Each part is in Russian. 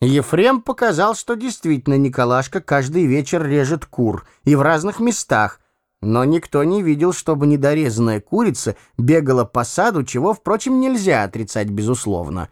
Ефрем показал, что действительно Николашка каждый вечер режет кур и в разных местах, но никто не видел, чтобы недорезанная курица бегала по саду, чего, впрочем, нельзя отрицать безусловно.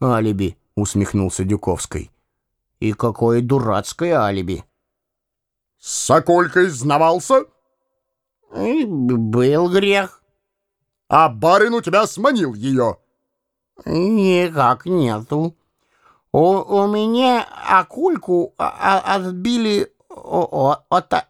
«Алиби», — усмехнулся Дюковской. «И какое дурацкое алиби!» «С Соколькой знавался?» «Был грех». «А барин у тебя сманил ее?» «Никак нету». У, у меня акульку а, а, отбили от а,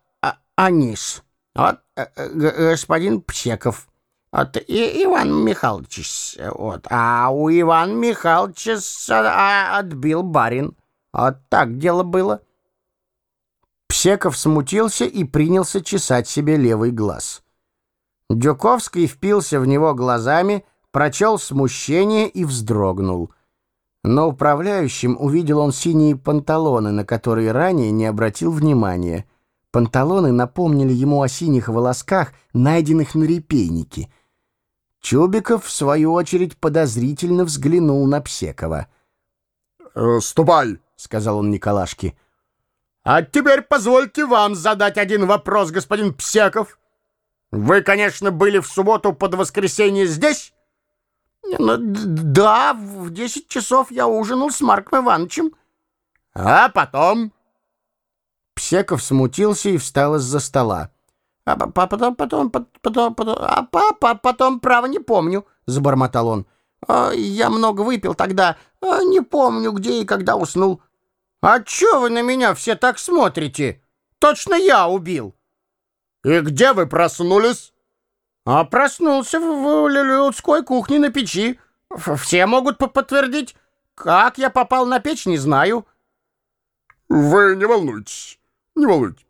Анис. Вот э, э, господин Псеков. Вот и Иван Михайлович. Вот. А у Ивана Михайловича отбил барин. Вот так дело было. Псеков смутился и принялся чесать себе левый глаз. Дюковский впился в него глазами, прочел смущение и вздрогнул — но управляющим увидел он синие панталоны, на которые ранее не обратил внимания. Панталоны напомнили ему о синих волосках, найденных на репейнике. Чубиков, в свою очередь, подозрительно взглянул на Псекова. «Э, «Ступай!» — сказал он Николашке. «А теперь позвольте вам задать один вопрос, господин Псеков. Вы, конечно, были в субботу под воскресенье здесь?» Ну, да, в десять часов я ужинал с Марком Ивановичем. А потом? Псеков смутился и встал из-за стола. А потом, потом, потом, потом, а папа, потом, право, не помню, забормотал он. А, я много выпил тогда, а, не помню, где и когда уснул. А чё вы на меня все так смотрите? Точно я убил. И где вы проснулись? А проснулся в людской кухне на печи. Все могут подтвердить. Как я попал на печь, не знаю. Вы не волнуйтесь, не волнуйтесь.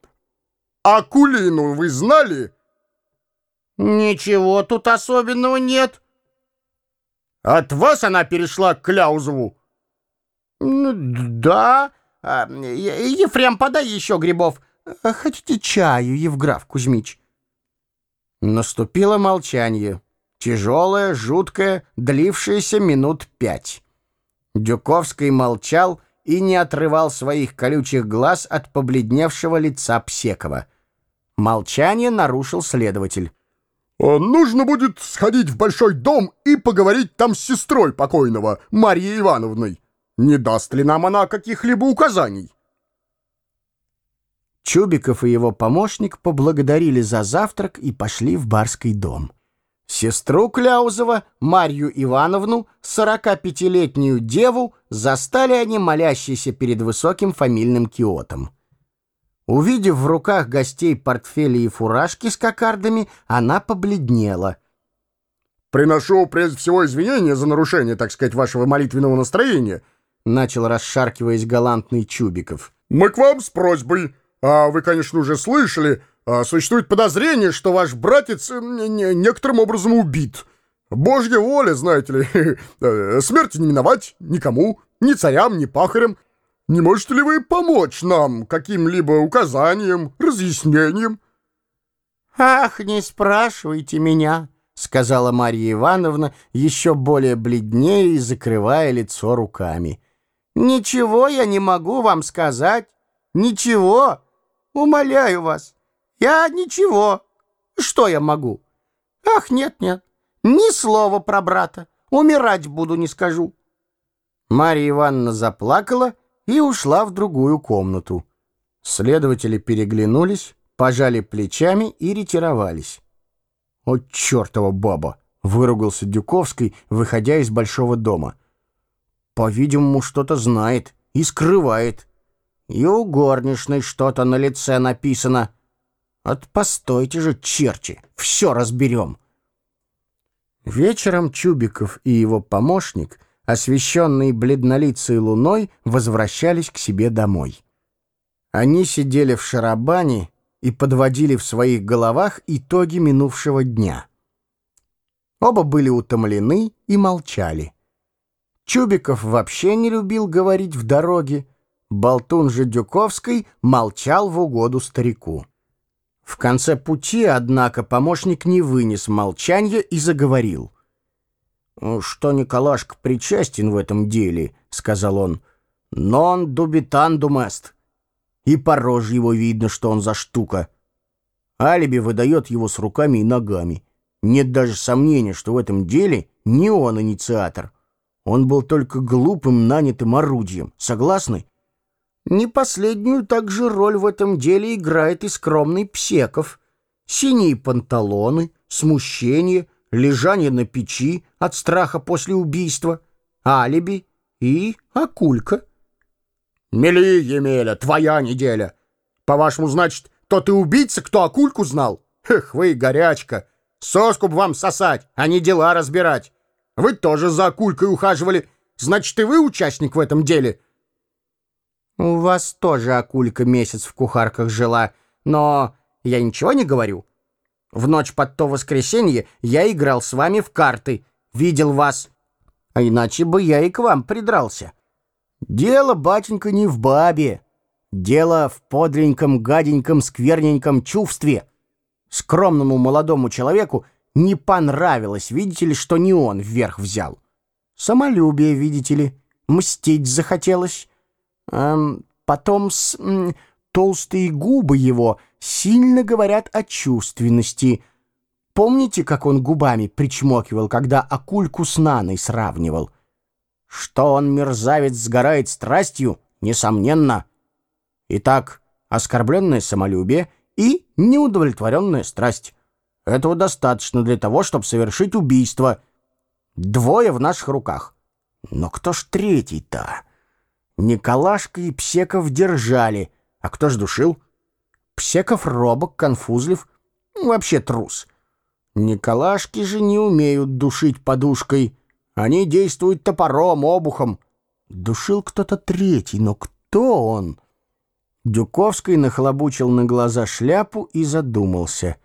А Кулину вы знали? Ничего тут особенного нет. От вас она перешла к Кляузову? Ну, да. А, Ефрем, подай еще грибов. Хотите чаю, Евграф Кузьмич? Наступило молчание. Тяжелое, жуткое, длившееся минут пять. Дюковский молчал и не отрывал своих колючих глаз от побледневшего лица Псекова. Молчание нарушил следователь. «А «Нужно будет сходить в большой дом и поговорить там с сестрой покойного, Марьей Ивановной. Не даст ли нам она каких-либо указаний?» Чубиков и его помощник поблагодарили за завтрак и пошли в барский дом. Сестру Кляузова, Марью Ивановну, 45-летнюю деву, застали они молящиеся перед высоким фамильным киотом. Увидев в руках гостей портфели и фуражки с кокардами, она побледнела. «Приношу прежде всего извинения за нарушение, так сказать, вашего молитвенного настроения», начал расшаркиваясь галантный Чубиков. «Мы к вам с просьбой». А вы, конечно, уже слышали, а существует подозрение, что ваш братец некоторым образом убит. Божья воля, знаете ли, э, смерти не миновать никому, ни царям, ни пахарям. Не можете ли вы помочь нам каким-либо указанием, разъяснением? «Ах, не спрашивайте меня», — сказала Марья Ивановна, еще более бледнее и закрывая лицо руками. «Ничего я не могу вам сказать. Ничего. Умоляю вас, я ничего. Что я могу? Ах, нет-нет, ни слова про брата. Умирать буду, не скажу. Марья Ивановна заплакала и ушла в другую комнату. Следователи переглянулись, пожали плечами и ретировались. «О, чертова баба!» — выругался Дюковский, выходя из большого дома. «По-видимому, что-то знает и скрывает». И у горничной что-то на лице написано. От постойте же, черти, все разберем. Вечером Чубиков и его помощник, освещенные бледнолицей луной, возвращались к себе домой. Они сидели в шарабане и подводили в своих головах итоги минувшего дня. Оба были утомлены и молчали. Чубиков вообще не любил говорить в дороге, Болтун же Дюковский молчал в угоду старику. В конце пути, однако, помощник не вынес молчания и заговорил. что Николашка причастен в этом деле, — сказал он. «Нон дубитандум эст». И по роже его видно, что он за штука. Алиби выдает его с руками и ногами. Нет даже сомнения, что в этом деле не он инициатор. Он был только глупым нанятым орудием. Согласны? Не последнюю также роль в этом деле играет и скромный Псеков. Синие панталоны, смущение, лежание на печи от страха после убийства, алиби и акулька. «Мели, Емеля, твоя неделя. По-вашему, значит, то ты убийца, кто акульку знал? Эх вы, горячка! Соску б вам сосать, а не дела разбирать. Вы тоже за акулькой ухаживали. Значит, и вы участник в этом деле?» «У вас тоже акулька месяц в кухарках жила, но я ничего не говорю. В ночь под то воскресенье я играл с вами в карты, видел вас, а иначе бы я и к вам придрался. Дело, батенька, не в бабе, дело в подреньком, гаденьком, скверненьком чувстве. Скромному молодому человеку не понравилось, видите ли, что не он вверх взял. Самолюбие, видите ли, мстить захотелось». Эм, потом с, толстые губы его сильно говорят о чувственности. Помните, как он губами причмокивал, когда акульку с Наной сравнивал? Что он, мерзавец, сгорает страстью, несомненно. Итак, оскорбленное самолюбие и неудовлетворенная страсть. Этого достаточно для того, чтобы совершить убийство. Двое в наших руках. Но кто ж третий-то? Николашка и Псеков держали. А кто ж душил? Псеков робок, конфузлив, вообще трус. Николашки же не умеют душить подушкой. Они действуют топором, обухом. Душил кто-то третий, но кто он? Дюковский нахлобучил на глаза шляпу и задумался.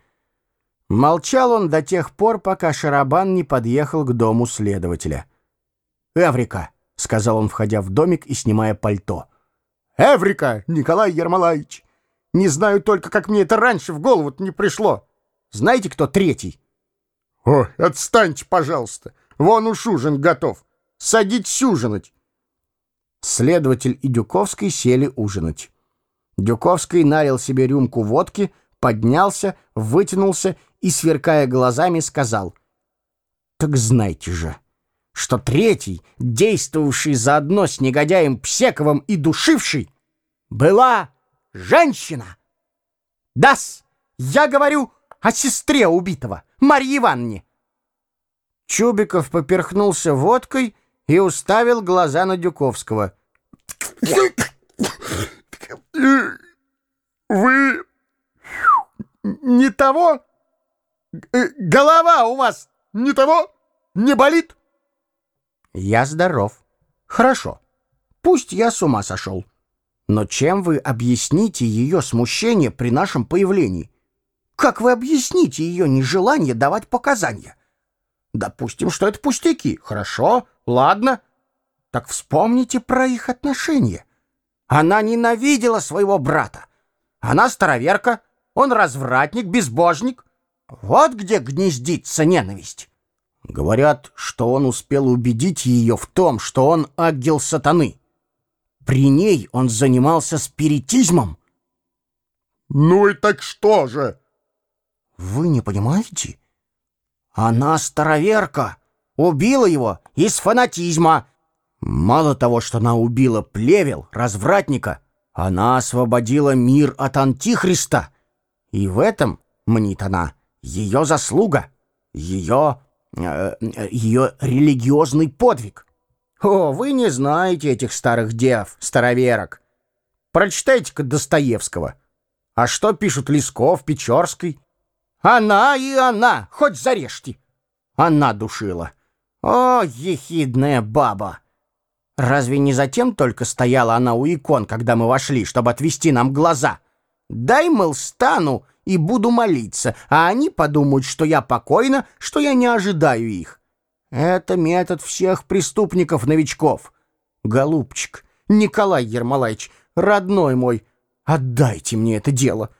Молчал он до тех пор, пока Шарабан не подъехал к дому следователя. «Эврика!» — сказал он, входя в домик и снимая пальто. «Эврика, Николай Ермолаевич! Не знаю только, как мне это раньше в голову не пришло. Знаете, кто третий?» «О, отстаньте, пожалуйста! Вон уж ужин готов! Садитесь ужинать!» Следователь и Дюковский сели ужинать. Дюковский налил себе рюмку водки, поднялся, вытянулся и, сверкая глазами, сказал, «Так знайте же, что третий, действовавший заодно с негодяем Псековым и душивший, была женщина. Дас, я говорю о сестре убитого, Марье Ивановне. Чубиков поперхнулся водкой и уставил глаза на Дюковского. «Вы не того? Э, голова у вас не того? Не болит?» Я здоров. Хорошо. Пусть я с ума сошел. Но чем вы объясните ее смущение при нашем появлении? Как вы объясните ее нежелание давать показания? Допустим, что это пустяки. Хорошо, ладно. Так вспомните про их отношения. Она ненавидела своего брата. Она староверка, он развратник, безбожник. Вот где гнездится ненависть. Говорят, что он успел убедить ее в том, что он ангел сатаны. При ней он занимался спиритизмом. Ну и так что же? Вы не понимаете? Она староверка, убила его из фанатизма. Мало того, что она убила плевел, развратника, она освободила мир от антихриста. И в этом, мнит она, ее заслуга, ее ее религиозный подвиг. О, вы не знаете этих старых дев, староверок. Прочитайте-ка Достоевского. А что пишут Лесков, Печорский? Она и она, хоть зарежьте. Она душила. О, ехидная баба! Разве не затем только стояла она у икон, когда мы вошли, чтобы отвести нам глаза? Дай, мол, стану и буду молиться, а они подумают, что я покойна, что я не ожидаю их. Это метод всех преступников-новичков. Голубчик, Николай Ермолаевич, родной мой, отдайте мне это дело.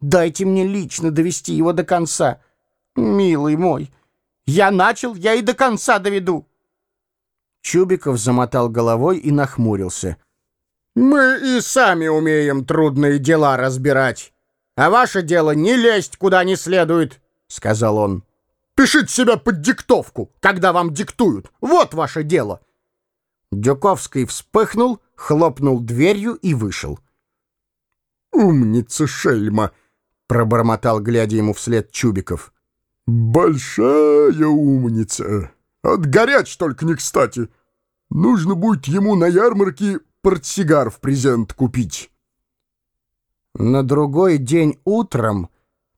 Дайте мне лично довести его до конца. Милый мой, Я начал, я и до конца доведу. Чубиков замотал головой и нахмурился. «Мы и сами умеем трудные дела разбирать. А ваше дело не лезть куда не следует», — сказал он. «Пишите себя под диктовку, когда вам диктуют. Вот ваше дело». Дюковский вспыхнул, хлопнул дверью и вышел. «Умница, шельма!» — пробормотал, глядя ему вслед Чубиков. «Большая умница! Отгорять только не кстати! Нужно будет ему на ярмарке портсигар в презент купить!» На другой день утром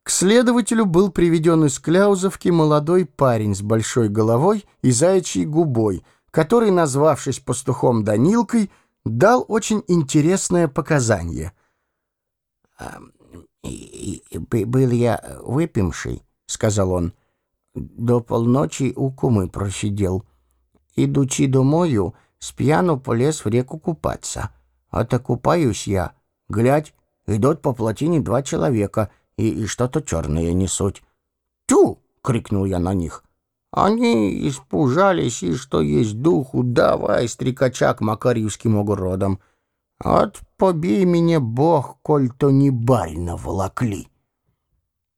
к следователю был приведен из Кляузовки молодой парень с большой головой и заячьей губой, который, назвавшись пастухом Данилкой, дал очень интересное показание. «Был я выпивший», — сказал он. «До полночи у кумы просидел. Идучи домою, спьяну полез в реку купаться. А то купаюсь я. Глядь, идут по плотине два человека и, и что-то черное несут. «Тю!» — крикнул я на них. Они испужались, и что есть духу, давай стрекача к Макарьевским огородам. От побей меня Бог, коль то не барина волокли.